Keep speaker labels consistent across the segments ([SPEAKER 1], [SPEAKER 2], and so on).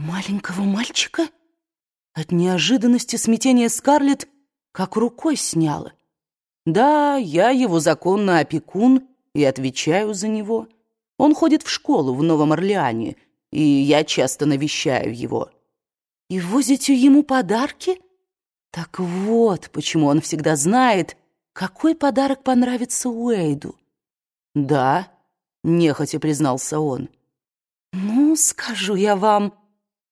[SPEAKER 1] Маленького мальчика? От неожиданности смятения Скарлетт как рукой сняла. Да, я его законный опекун и отвечаю за него. Он ходит в школу в Новом Орлеане, и я часто навещаю его. И возите ему подарки? Так вот, почему он всегда знает, какой подарок понравится Уэйду. Да, нехотя признался он. Ну, скажу я вам,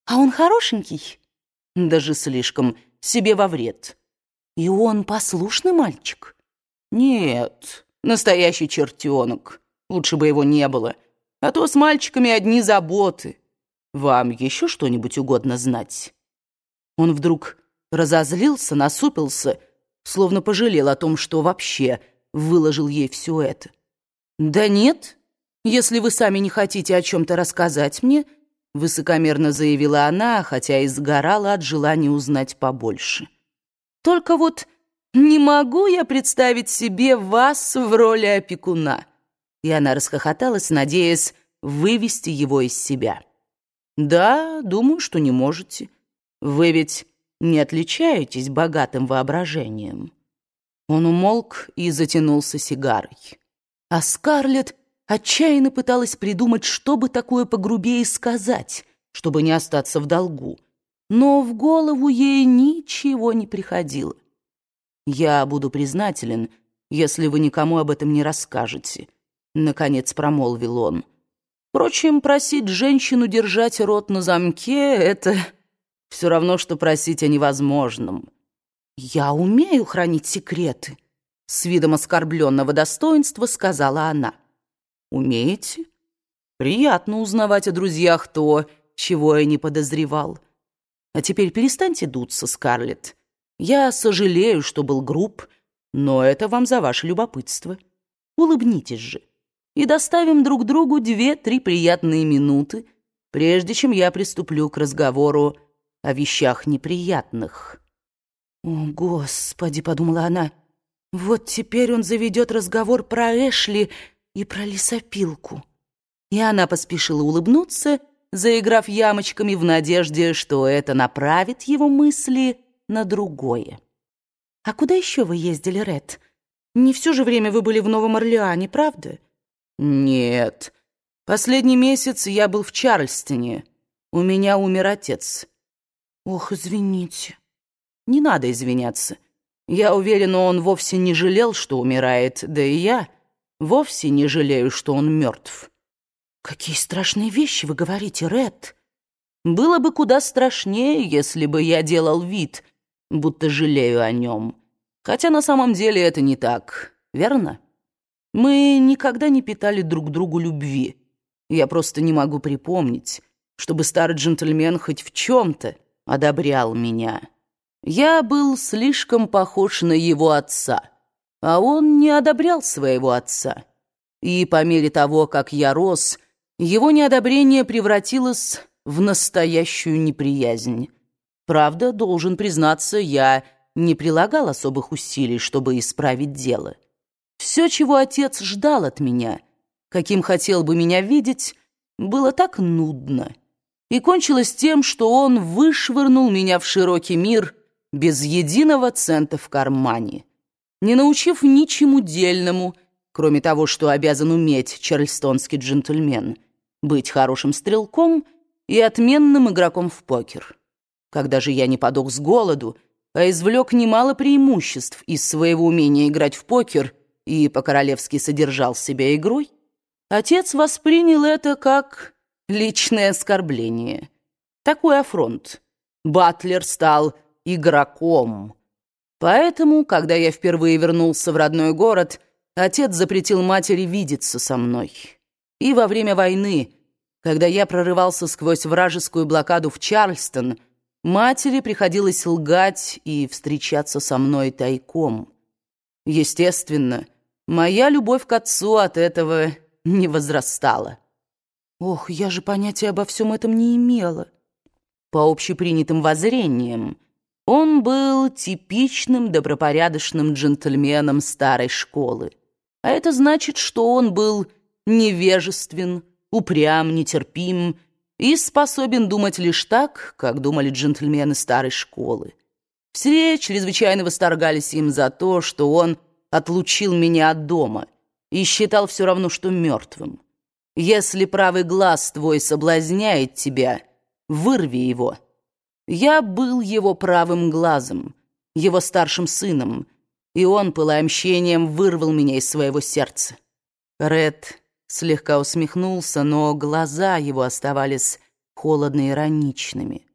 [SPEAKER 1] а он хорошенький? Даже слишком себе во вред. И он послушный мальчик? Нет, настоящий чертенок. Лучше бы его не было. А то с мальчиками одни заботы. Вам еще что-нибудь угодно знать? Он вдруг разозлился, насупился, словно пожалел о том, что вообще выложил ей все это. «Да нет, если вы сами не хотите о чем-то рассказать мне», высокомерно заявила она, хотя и сгорала от желания узнать побольше. «Только вот не могу я представить себе вас в роли опекуна». И она расхохоталась, надеясь вывести его из себя. «Да, думаю, что не можете. Вы ведь не отличаетесь богатым воображением». Он умолк и затянулся сигарой. А Скарлетт отчаянно пыталась придумать, что бы такое погрубее сказать, чтобы не остаться в долгу. Но в голову ей ничего не приходило. «Я буду признателен, если вы никому об этом не расскажете», — наконец промолвил он. «Впрочем, просить женщину держать рот на замке — это все равно, что просить о невозможном». «Я умею хранить секреты», — с видом оскорбленного достоинства сказала она. «Умеете? Приятно узнавать о друзьях то, чего я не подозревал. А теперь перестаньте дуться, Скарлетт. Я сожалею, что был груб, но это вам за ваше любопытство. Улыбнитесь же и доставим друг другу две-три приятные минуты, прежде чем я приступлю к разговору о вещах неприятных. «О, Господи!» — подумала она. «Вот теперь он заведет разговор про Эшли и про лесопилку». И она поспешила улыбнуться, заиграв ямочками в надежде, что это направит его мысли на другое. «А куда еще вы ездили, Ред? Не все же время вы были в Новом Орлеане, правда?» «Нет. Последний месяц я был в Чарльстоне. У меня умер отец». «Ох, извините». «Не надо извиняться. Я уверена, он вовсе не жалел, что умирает, да и я вовсе не жалею, что он мертв». «Какие страшные вещи вы говорите, Ред!» «Было бы куда страшнее, если бы я делал вид, будто жалею о нем. Хотя на самом деле это не так, верно? Мы никогда не питали друг другу любви. Я просто не могу припомнить, чтобы старый джентльмен хоть в чем-то одобрял меня. Я был слишком похож на его отца, а он не одобрял своего отца. И по мере того, как я рос, его неодобрение превратилось в настоящую неприязнь. Правда, должен признаться, я не прилагал особых усилий, чтобы исправить дело. Все, чего отец ждал от меня, каким хотел бы меня видеть, было так нудно. И кончилось тем, что он вышвырнул меня в широкий мир без единого цента в кармане, не научив ничему дельному, кроме того, что обязан уметь чарльстонский джентльмен, быть хорошим стрелком и отменным игроком в покер. Когда же я не подох с голоду, а извлек немало преимуществ из своего умения играть в покер и по-королевски содержал себя игрой, отец воспринял это как личное оскорбление. Такой афронт. Батлер стал игроком. Поэтому, когда я впервые вернулся в родной город, отец запретил матери видеться со мной. И во время войны, когда я прорывался сквозь вражескую блокаду в Чарльстон, Матери приходилось лгать и встречаться со мной тайком. Естественно, моя любовь к отцу от этого не возрастала. Ох, я же понятия обо всем этом не имела. По общепринятым воззрениям, он был типичным добропорядочным джентльменом старой школы. А это значит, что он был невежествен, упрям, нетерпим и способен думать лишь так, как думали джентльмены старой школы. Все чрезвычайно восторгались им за то, что он отлучил меня от дома и считал все равно, что мертвым. Если правый глаз твой соблазняет тебя, вырви его. Я был его правым глазом, его старшим сыном, и он, пылая мщением, вырвал меня из своего сердца. Ред слегка усмехнулся, но глаза его оставались холодно-ироничными.